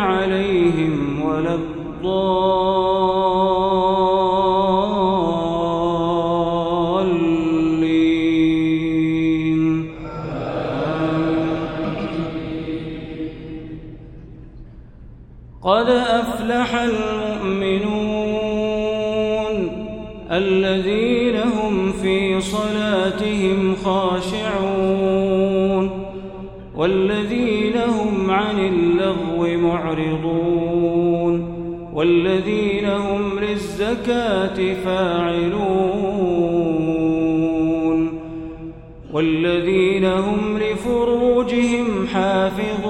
عليهم ولا الضالين. قد أفلح المؤمنون الذين هم في صلاتهم خاشعون. معرضون. والذين هم للزكاة فاعلون. والذين هم لفروجهم حافظون.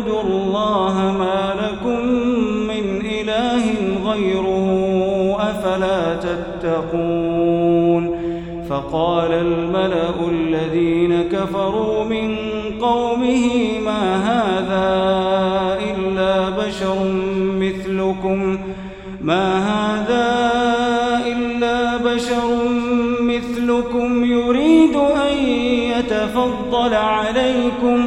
اعبدوا الله ما لكم من إله غيره أفلا تتقون فقال الملأ الذين كفروا من قومه ما هذا إلا بشر مثلكم ما هذا إلا بشر مثلكم يريد أن يتفضل عليكم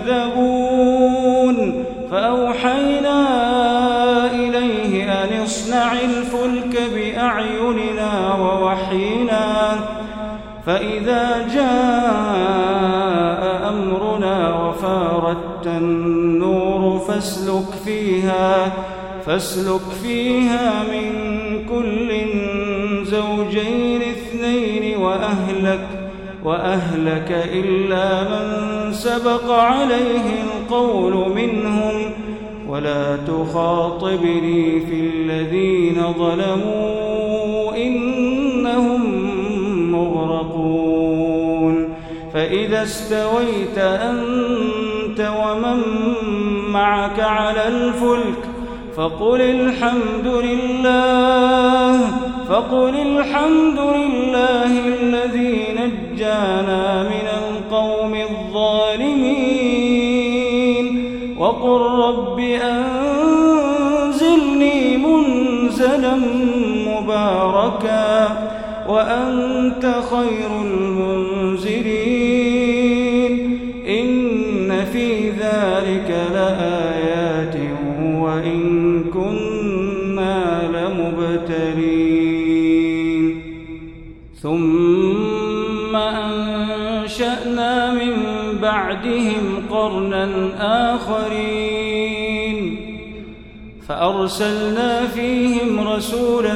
ووحينا فإذا جاء أمرنا وفاردت النور فاسلك فيها فاسلك فيها من كل زوجين اثنين وأهلك وأهلك إلا من سبق عليه القول منهم. ولا تخاطبني في الذين ظلموا إنهم مغرقون فإذا استويت أنت ومن معك على الفلك فقل الحمد لله فقل الحمد لله الذي نجانا من القوم الظالمين وقل رب أنزلني منزلا مباركا وأنت خير المنزلين. إن في ذلك لآيات وإن كنا لمبتلين. ثم أنشأنا من بعدهم قرنا آخرين. فأرسلنا فيهم رسولا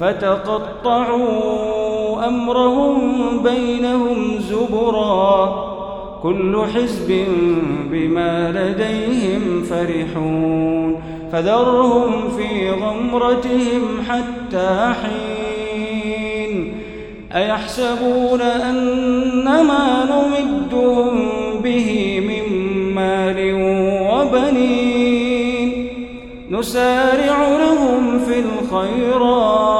فتقطعوا أمرهم بينهم زبرا كل حزب بما لديهم فرحون فذرهم في غمرتهم حتى حين أيحسبون أنما نمدهم به من مال وبنين نسارع لهم في الخيرات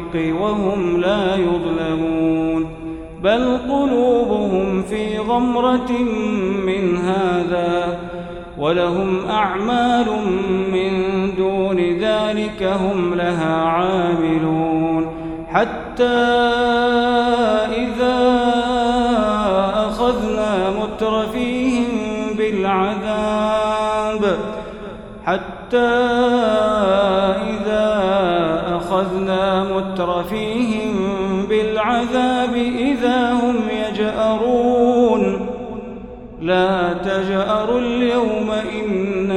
وهم لا يظلمون بل قلوبهم في غمرة من هذا ولهم أعمال من دون ذلك هم لها عاملون حتى إذا أخذنا مترفيهم بالعذاب حتى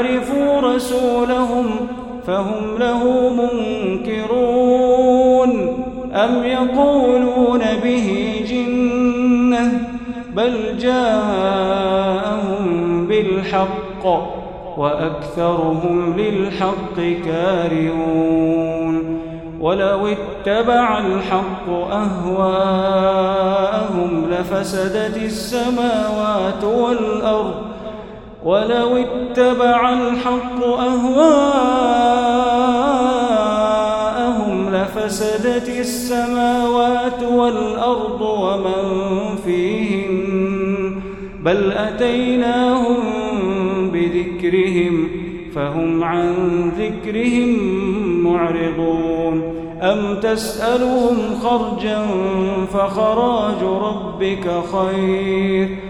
لم يعرفوا رسولهم فهم له منكرون. أم يقولون به جنة بل جاءهم بالحق وأكثرهم للحق كارهون. ولو اتبع الحق أهواءهم لفسدت السماوات والأرض ولو اتبع الحق أهواءهم لفسدت السماوات والأرض ومن فيهن بل أتيناهم بذكرهم فهم عن ذكرهم معرضون أم تسألهم خرجا فخراج ربك خير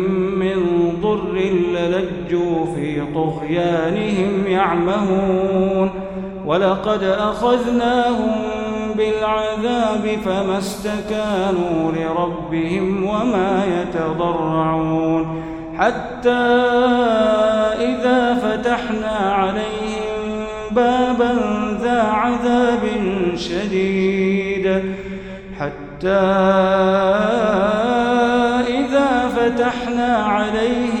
للجوا في طغيانهم يعمهون ولقد أخذناهم بالعذاب فما استكانوا لربهم وما يتضرعون حتى إذا فتحنا عليهم بابا ذا عذاب شديد حتى إذا فتحنا عليهم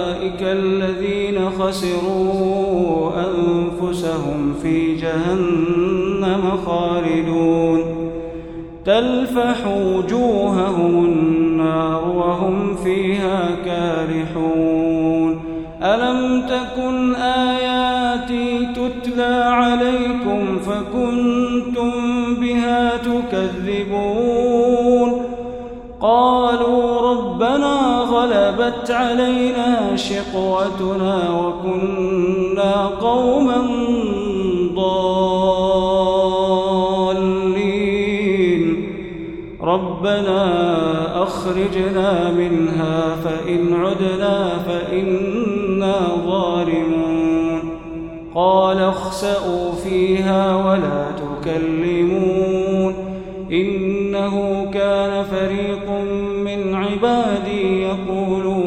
الذين خسروا أنفسهم في جهنم خالدون. تلفح وجوههم النار وهم فيها كارحون. ألم تكن آياتي تتلى عليكم فكنتم بها تكذبون؟ ربنا غلبت علينا شقوتنا وكنا قوما ضالين. ربنا أخرجنا منها فإن عدنا فإنا ظالمون. قال اخسأوا فيها ولا تكلمون. إنه كان فريق من عبادي يقولون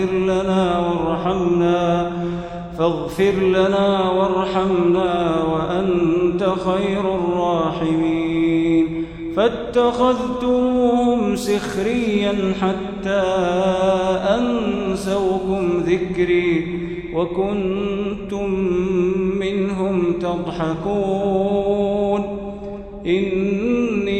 فاغفر لنا وارحمنا فاغفر لنا وارحمنا وأنت خير الراحمين. فاتخذتموهم سخريا حتى أنسوكم ذكري وكنتم منهم تضحكون. إني